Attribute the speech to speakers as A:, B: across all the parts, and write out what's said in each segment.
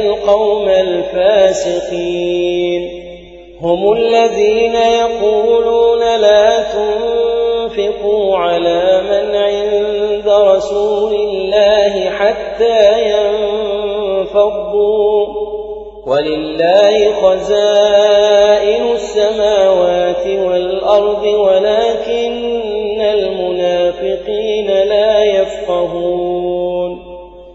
A: القوم الفاسقين. هم الذين يقولون لا تنفقوا على من عند رسول الله حتى ينفضوا. ولله خزائن السماوات والأرض ولكن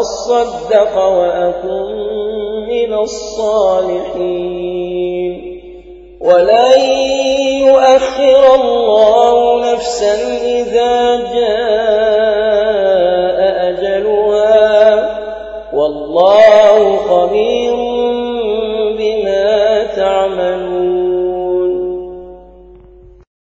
A: أصدق وأكن من الصالحين. ولن يؤخر الله نفسا إذا جاء أجلها. والله خبير